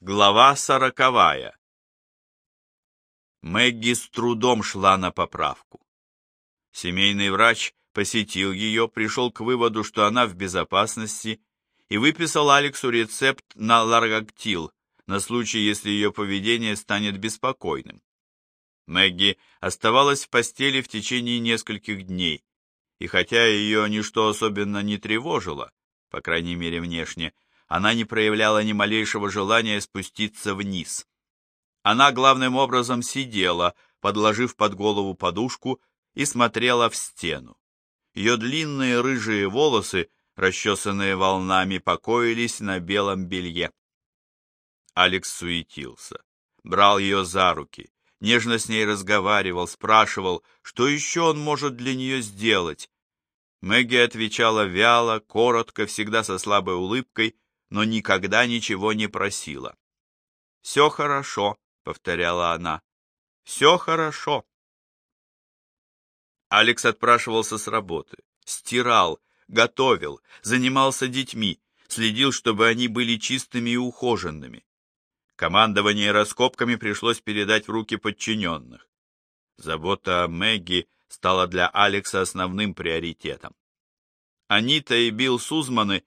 Глава сороковая. Мэгги с трудом шла на поправку. Семейный врач посетил ее, пришел к выводу, что она в безопасности, и выписал Алексу рецепт на ларгактил на случай, если ее поведение станет беспокойным. Мэгги оставалась в постели в течение нескольких дней, и хотя ее ничто особенно не тревожило, по крайней мере внешне, она не проявляла ни малейшего желания спуститься вниз. Она главным образом сидела, подложив под голову подушку, и смотрела в стену. Ее длинные рыжие волосы, расчесанные волнами, покоились на белом белье. Алекс суетился, брал ее за руки, нежно с ней разговаривал, спрашивал, что еще он может для нее сделать. Мэгги отвечала вяло, коротко, всегда со слабой улыбкой, но никогда ничего не просила. «Все хорошо», — повторяла она, — «все хорошо». Алекс отпрашивался с работы, стирал, готовил, занимался детьми, следил, чтобы они были чистыми и ухоженными. Командование раскопками пришлось передать в руки подчиненных. Забота о Мэгги стала для Алекса основным приоритетом. Анита и Билл Сузманы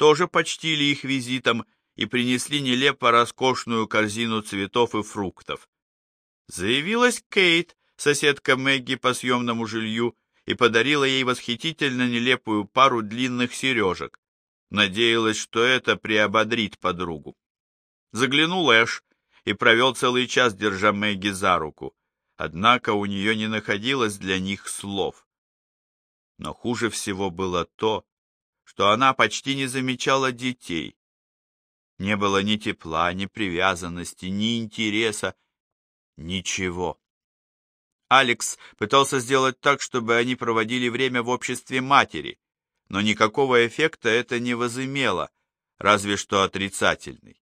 тоже почтили их визитом и принесли нелепо роскошную корзину цветов и фруктов. Заявилась Кейт, соседка Мэгги по съемному жилью, и подарила ей восхитительно нелепую пару длинных сережек. Надеялась, что это приободрит подругу. Заглянул Эш и провел целый час, держа Мэгги за руку. Однако у нее не находилось для них слов. Но хуже всего было то, что она почти не замечала детей. Не было ни тепла, ни привязанности, ни интереса, ничего. Алекс пытался сделать так, чтобы они проводили время в обществе матери, но никакого эффекта это не возымело, разве что отрицательный.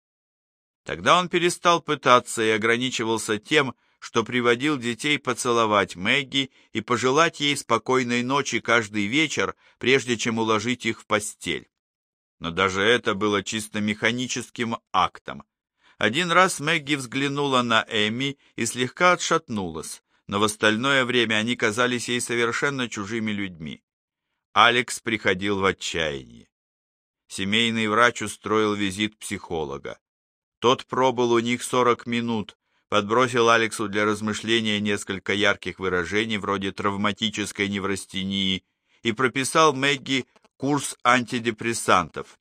Тогда он перестал пытаться и ограничивался тем, что приводил детей поцеловать Мэгги и пожелать ей спокойной ночи каждый вечер, прежде чем уложить их в постель. Но даже это было чисто механическим актом. Один раз Мэгги взглянула на Эми и слегка отшатнулась, но в остальное время они казались ей совершенно чужими людьми. Алекс приходил в отчаяние. Семейный врач устроил визит психолога. Тот пробыл у них сорок минут, подбросил Алексу для размышления несколько ярких выражений вроде травматической неврастении и прописал Мэгги курс антидепрессантов.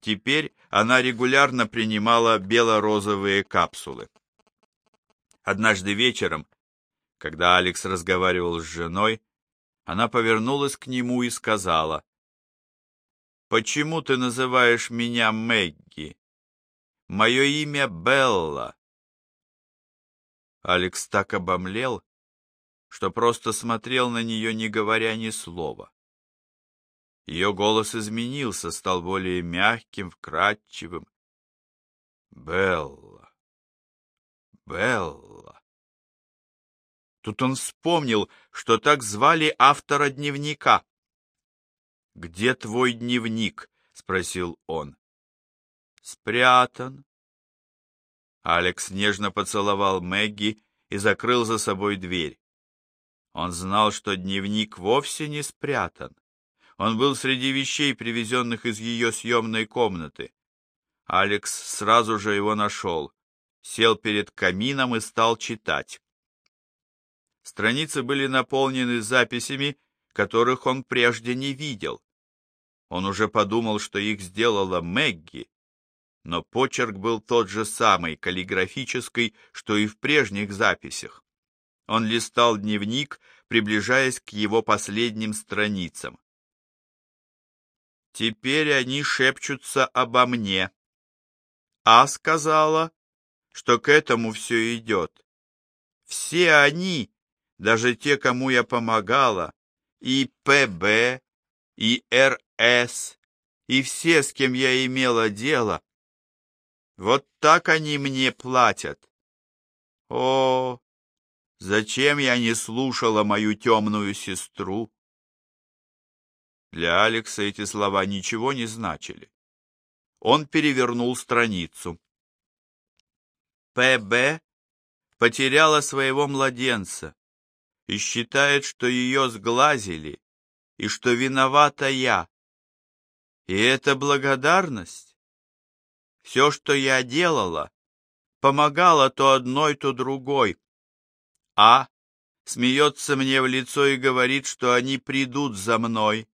Теперь она регулярно принимала бело-розовые капсулы. Однажды вечером, когда Алекс разговаривал с женой, она повернулась к нему и сказала, «Почему ты называешь меня Мэгги? Мое имя Белла. Алекс так обомлел, что просто смотрел на нее, не говоря ни слова. Ее голос изменился, стал более мягким, вкрадчивым. Белла, Белла. Тут он вспомнил, что так звали автора дневника. «Где твой дневник?» — спросил он. «Спрятан», Алекс нежно поцеловал Мэгги и закрыл за собой дверь. Он знал, что дневник вовсе не спрятан. Он был среди вещей, привезенных из ее съемной комнаты. Алекс сразу же его нашел, сел перед камином и стал читать. Страницы были наполнены записями, которых он прежде не видел. Он уже подумал, что их сделала Мэгги, но почерк был тот же самый, каллиграфический, что и в прежних записях. Он листал дневник, приближаясь к его последним страницам. Теперь они шепчутся обо мне. А сказала, что к этому все идет. Все они, даже те, кому я помогала, и ПБ, и РС, и все, с кем я имела дело, вот так они мне платят. О, зачем я не слушала мою темную сестру? Для Алекса эти слова ничего не значили. Он перевернул страницу. П.Б. потеряла своего младенца и считает, что ее сглазили, и что виновата я. И это благодарность. Все, что я делала, помогала то одной, то другой. А смеется мне в лицо и говорит, что они придут за мной.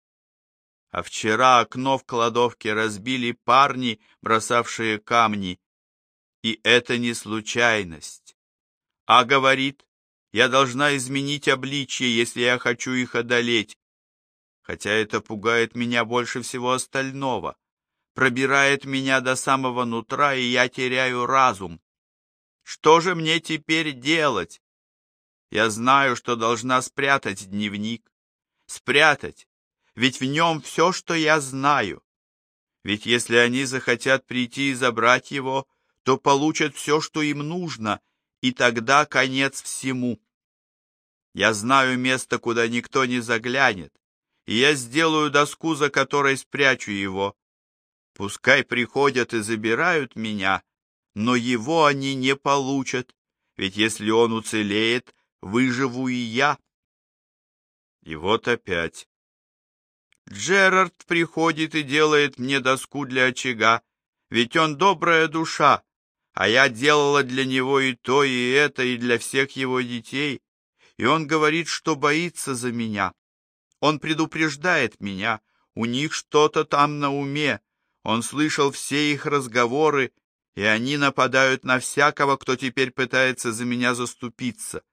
А вчера окно в кладовке разбили парни, бросавшие камни. И это не случайность. А говорит, я должна изменить обличье, если я хочу их одолеть. Хотя это пугает меня больше всего остального. Пробирает меня до самого нутра, и я теряю разум. Что же мне теперь делать? Я знаю, что должна спрятать дневник. Спрятать, ведь в нем все, что я знаю. Ведь если они захотят прийти и забрать его, то получат все, что им нужно, и тогда конец всему. Я знаю место, куда никто не заглянет, и я сделаю доску, за которой спрячу его. Пускай приходят и забирают меня, но его они не получат, ведь если он уцелеет, выживу и я. И вот опять. Джерард приходит и делает мне доску для очага, ведь он добрая душа, а я делала для него и то, и это, и для всех его детей, и он говорит, что боится за меня. Он предупреждает меня, у них что-то там на уме, он слышал все их разговоры, и они нападают на всякого, кто теперь пытается за меня заступиться.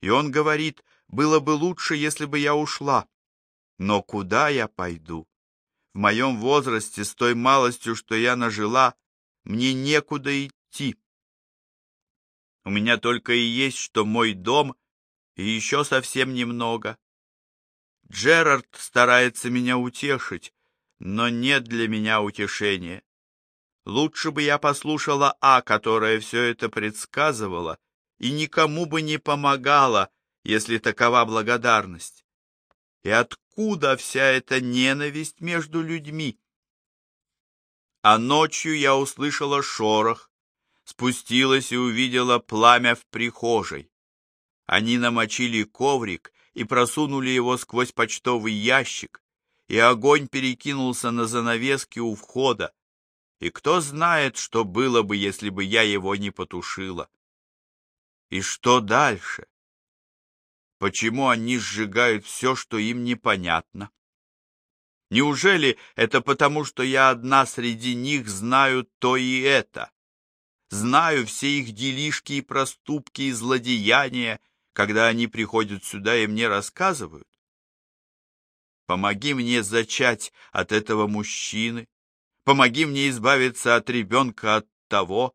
И он говорит, было бы лучше, если бы я ушла. Но куда я пойду? В моем возрасте, с той малостью, что я нажила, мне некуда идти. У меня только и есть, что мой дом, и еще совсем немного. Джерард старается меня утешить, но нет для меня утешения. Лучше бы я послушала А, которая все это предсказывала, и никому бы не помогала, если такова благодарность. И откуда вся эта ненависть между людьми? А ночью я услышала шорох, спустилась и увидела пламя в прихожей. Они намочили коврик и просунули его сквозь почтовый ящик, и огонь перекинулся на занавески у входа, и кто знает, что было бы, если бы я его не потушила. И что дальше? Почему они сжигают все, что им непонятно? Неужели это потому, что я одна среди них знаю то и это? Знаю все их делишки и проступки и злодеяния, когда они приходят сюда и мне рассказывают? Помоги мне зачать от этого мужчины, помоги мне избавиться от ребенка от того,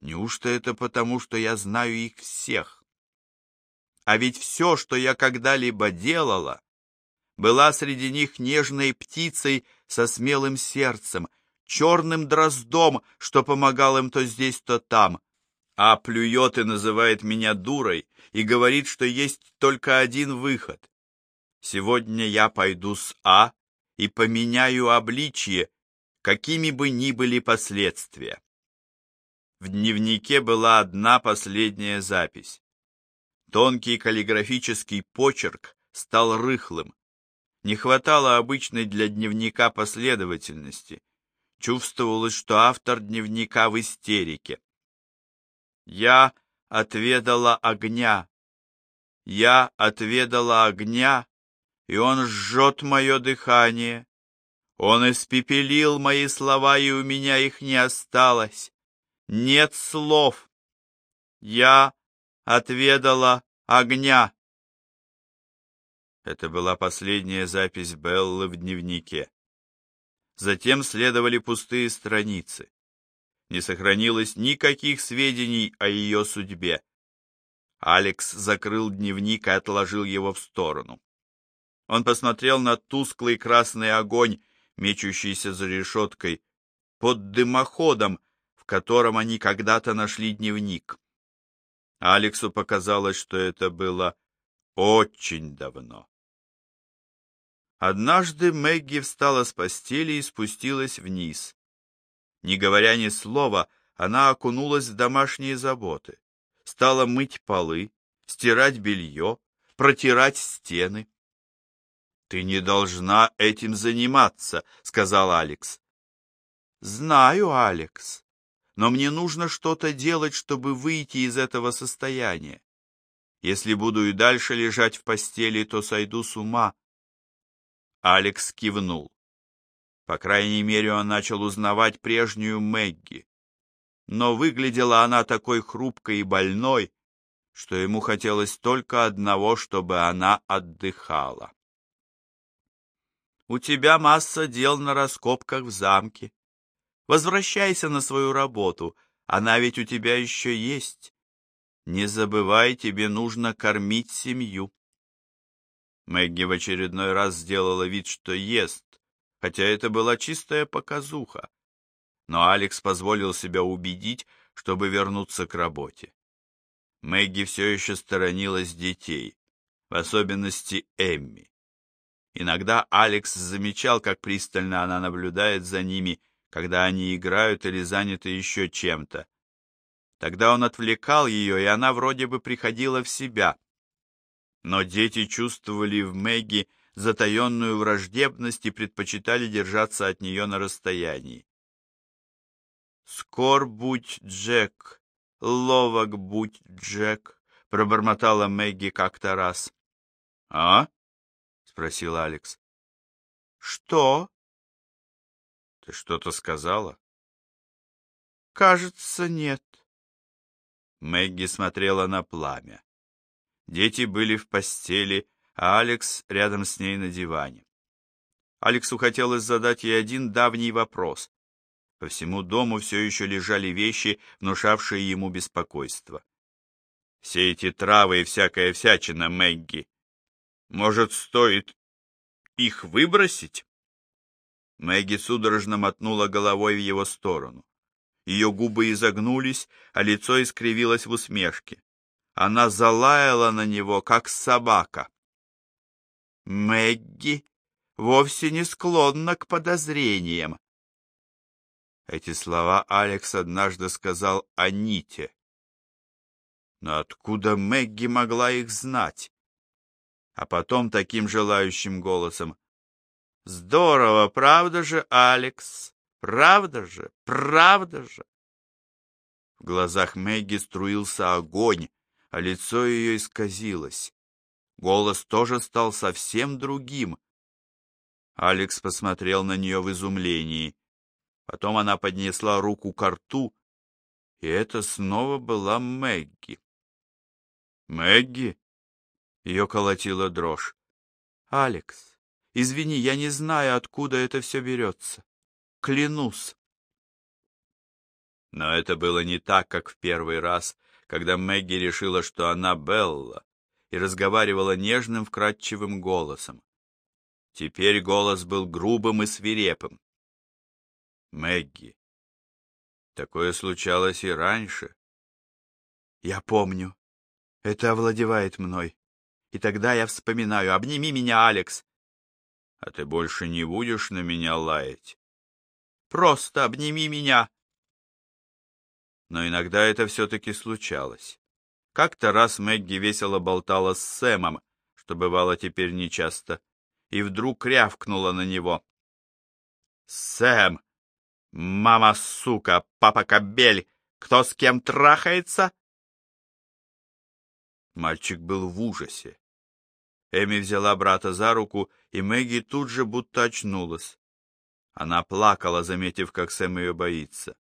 Неужто это потому, что я знаю их всех? А ведь все, что я когда-либо делала, была среди них нежной птицей со смелым сердцем, черным дроздом, что помогал им то здесь, то там, а плюет и называет меня дурой и говорит, что есть только один выход. Сегодня я пойду с А и поменяю обличье, какими бы ни были последствия. В дневнике была одна последняя запись. Тонкий каллиграфический почерк стал рыхлым. Не хватало обычной для дневника последовательности. Чувствовалось, что автор дневника в истерике. «Я отведала огня. Я отведала огня, и он жжет мое дыхание. Он испепелил мои слова, и у меня их не осталось нет слов. Я отведала огня. Это была последняя запись Беллы в дневнике. Затем следовали пустые страницы. Не сохранилось никаких сведений о ее судьбе. Алекс закрыл дневник и отложил его в сторону. Он посмотрел на тусклый красный огонь, мечущийся за решеткой, под дымоходом, котором они когда-то нашли дневник. Алексу показалось, что это было очень давно. Однажды Мэгги встала с постели и спустилась вниз. Не говоря ни слова, она окунулась в домашние заботы, стала мыть полы, стирать белье, протирать стены. «Ты не должна этим заниматься», — сказал Алекс. «Знаю, Алекс, но мне нужно что-то делать, чтобы выйти из этого состояния. Если буду и дальше лежать в постели, то сойду с ума». Алекс кивнул. По крайней мере, он начал узнавать прежнюю Мэгги. Но выглядела она такой хрупкой и больной, что ему хотелось только одного, чтобы она отдыхала. У тебя масса дел на раскопках в замке. Возвращайся на свою работу, она ведь у тебя еще есть. Не забывай, тебе нужно кормить семью. Мэгги в очередной раз сделала вид, что ест, хотя это была чистая показуха. Но Алекс позволил себя убедить, чтобы вернуться к работе. Мэгги все еще сторонилась детей, в особенности Эмми. Иногда Алекс замечал, как пристально она наблюдает за ними, когда они играют или заняты еще чем-то. Тогда он отвлекал ее, и она вроде бы приходила в себя. Но дети чувствовали в Мэгги затаенную враждебность и предпочитали держаться от нее на расстоянии. «Скор будь, Джек, ловок будь, Джек», — пробормотала Мэгги как-то раз. «А?» Спросил Алекс. Что? Ты что-то сказала? Кажется, нет. Мэгги смотрела на пламя. Дети были в постели, а Алекс рядом с ней на диване. Алексу хотелось задать ей один давний вопрос. По всему дому все еще лежали вещи, внушавшие ему беспокойство. Все эти травы и всякая всячина, Мэгги, может, стоит их выбросить? Мэгги судорожно мотнула головой в его сторону. Ее губы изогнулись, а лицо искривилось в усмешке. Она залаяла на него, как собака. Мэгги вовсе не склонна к подозрениям. Эти слова Алекс однажды сказал Аните. Но откуда Мэгги могла их знать? А потом таким желающим голосом. «Здорово, правда же, Алекс? Правда же? Правда же?» В глазах Мэгги струился огонь, а лицо ее исказилось. Голос тоже стал совсем другим. Алекс посмотрел на нее в изумлении. Потом она поднесла руку к рту, и это снова была Мэгги. «Мэгги?» Ее колотила дрожь. «Алекс, извини, я не знаю, откуда это все берется. Клянусь». Но это было не так, как в первый раз, когда Мэгги решила, что она Белла, и разговаривала нежным, вкрадчивым голосом. Теперь голос был грубым и свирепым. Мэгги. Такое случалось и раньше. Я помню. Это овладевает мной. И тогда я вспоминаю, обними меня, Алекс. А ты больше не будешь на меня лаять? Просто обними меня. Но иногда это все-таки случалось. Как-то раз Мэгги весело болтала с Сэмом, что бывало теперь нечасто, и вдруг рявкнула на него. «Сэм! Мама сука! Папа кобель! Кто с кем трахается?» Мальчик был в ужасе. Эми взяла брата за руку, и Мэгги тут же будто очнулась. Она плакала, заметив, как Сэм ее боится.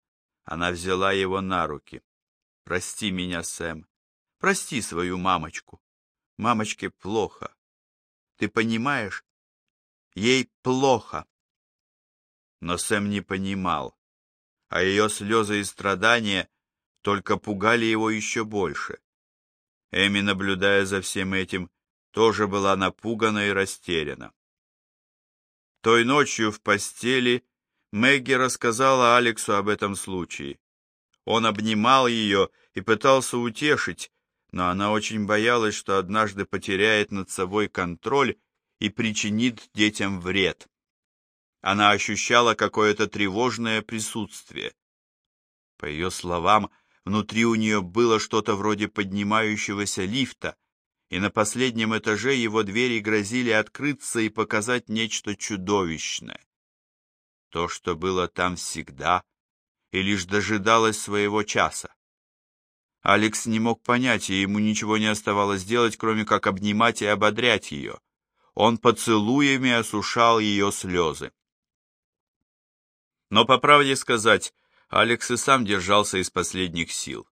Она взяла его на руки. «Прости меня, Сэм. Прости свою мамочку. Мамочке плохо. Ты понимаешь? Ей плохо». Но Сэм не понимал, а ее слезы и страдания только пугали его еще больше. Эми, наблюдая за всем этим, тоже была напугана и растеряна. Той ночью в постели Мэгги рассказала Алексу об этом случае. Он обнимал ее и пытался утешить, но она очень боялась, что однажды потеряет над собой контроль и причинит детям вред. Она ощущала какое-то тревожное присутствие. По ее словам, внутри у нее было что-то вроде поднимающегося лифта, и на последнем этаже его двери грозили открыться и показать нечто чудовищное. То, что было там всегда, и лишь дожидалось своего часа. Алекс не мог понять, и ему ничего не оставалось делать, кроме как обнимать и ободрять ее. Он поцелуями осушал ее слезы. Но, по правде сказать, Алекс и сам держался из последних сил.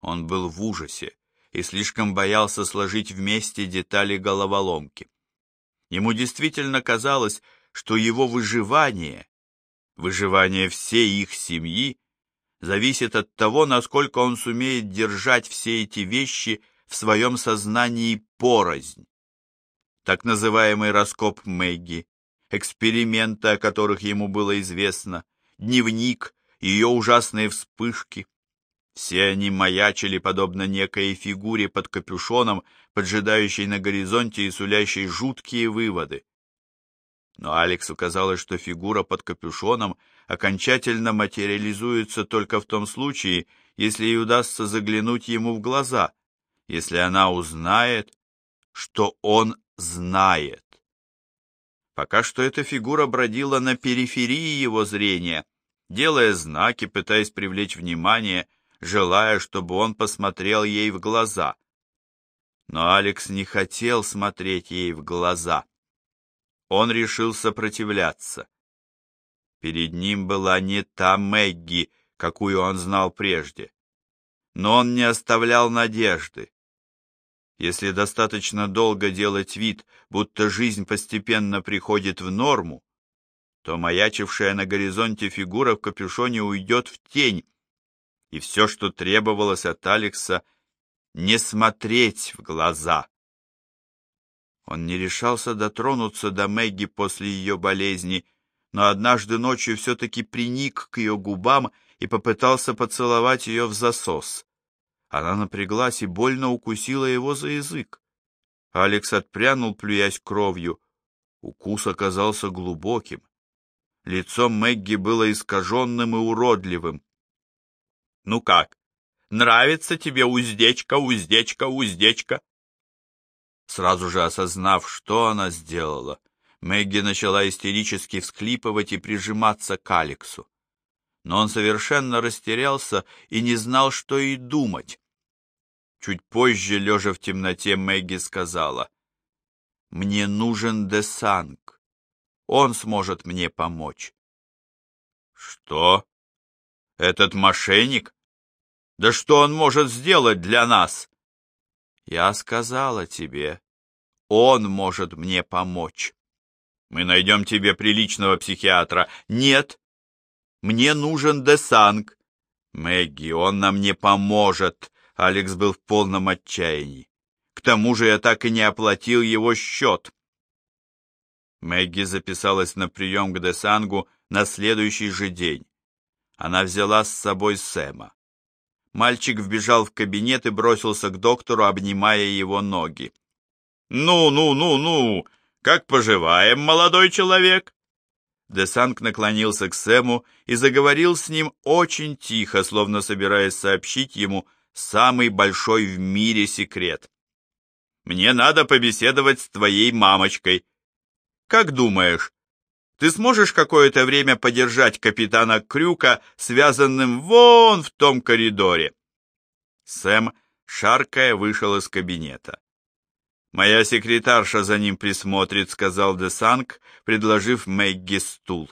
Он был в ужасе и слишком боялся сложить вместе детали головоломки. Ему действительно казалось, что его выживание, выживание всей их семьи, зависит от того, насколько он сумеет держать все эти вещи в своем сознании порознь. Так называемый раскоп Мэгги, эксперименты, о которых ему было известно, дневник, ее ужасные вспышки. Все они маячили, подобно некой фигуре под капюшоном, поджидающей на горизонте и сулящей жуткие выводы. Но Алексу казалось, что фигура под капюшоном окончательно материализуется только в том случае, если ей удастся заглянуть ему в глаза, если она узнает, что он знает. Пока что эта фигура бродила на периферии его зрения, делая знаки, пытаясь привлечь внимание, желая, чтобы он посмотрел ей в глаза. Но Алекс не хотел смотреть ей в глаза. Он решил сопротивляться. Перед ним была не та Мэгги, какую он знал прежде. Но он не оставлял надежды. Если достаточно долго делать вид, будто жизнь постепенно приходит в норму, то маячившая на горизонте фигура в капюшоне уйдет в тень, и все, что требовалось от Алекса, не смотреть в глаза. Он не решался дотронуться до Мэгги после ее болезни, но однажды ночью все-таки приник к ее губам и попытался поцеловать ее в засос. Она напряглась и больно укусила его за язык. Алекс отпрянул, плюясь кровью. Укус оказался глубоким. Лицо Мэгги было искаженным и уродливым. «Ну как? Нравится тебе уздечка, уздечка, уздечка?» Сразу же осознав, что она сделала, Мэгги начала истерически всхлипывать и прижиматься к Алексу но он совершенно растерялся и не знал, что и думать. Чуть позже, лежа в темноте, Мэгги сказала, «Мне нужен Десанг. Он сможет мне помочь». «Что? Этот мошенник? Да что он может сделать для нас?» «Я сказала тебе, он может мне помочь». «Мы найдем тебе приличного психиатра». «Нет, мне нужен Десанг. Мэгги, он нам не поможет. Алекс был в полном отчаянии. К тому же я так и не оплатил его счет. Мэгги записалась на прием к Десангу на следующий же день. Она взяла с собой Сэма. Мальчик вбежал в кабинет и бросился к доктору, обнимая его ноги. «Ну, ну, ну, ну! Как поживаем, молодой человек?» Десанг наклонился к Сэму и заговорил с ним очень тихо, словно собираясь сообщить ему самый большой в мире секрет. «Мне надо побеседовать с твоей мамочкой. Как думаешь, ты сможешь какое-то время подержать капитана Крюка, связанным вон в том коридоре?» Сэм, шаркая, вышел из кабинета. «Моя секретарша за ним присмотрит», — сказал Десанг, предложив Мэгги стул.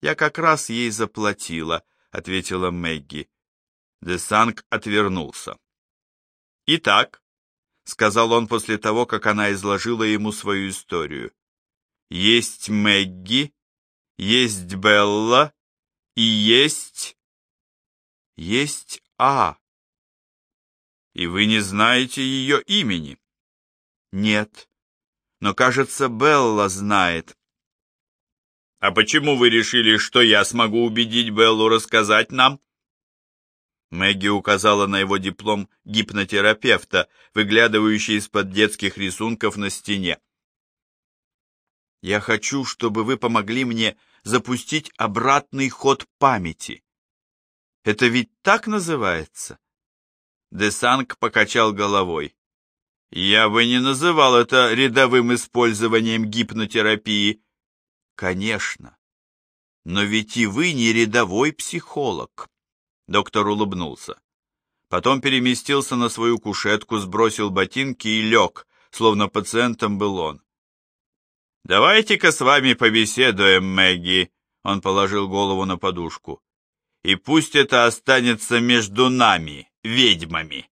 «Я как раз ей заплатила», — ответила Мэгги. Десанг отвернулся. «Итак», — сказал он после того, как она изложила ему свою историю, «есть Мэгги, есть Белла и есть... есть А. И вы не знаете ее имени». Нет. Но, кажется, Белла знает. А почему вы решили, что я смогу убедить Беллу рассказать нам? Мэгги указала на его диплом гипнотерапевта, выглядывающий из-под детских рисунков на стене. «Я хочу, чтобы вы помогли мне запустить обратный ход памяти. Это ведь так называется? Десанг покачал головой. Я бы не называл это рядовым использованием гипнотерапии. Конечно. Но ведь и вы не рядовой психолог. Доктор улыбнулся. Потом переместился на свою кушетку, сбросил ботинки и лег, словно пациентом был он. «Давайте-ка с вами побеседуем, Мэгги», — он положил голову на подушку. «И пусть это останется между нами, ведьмами».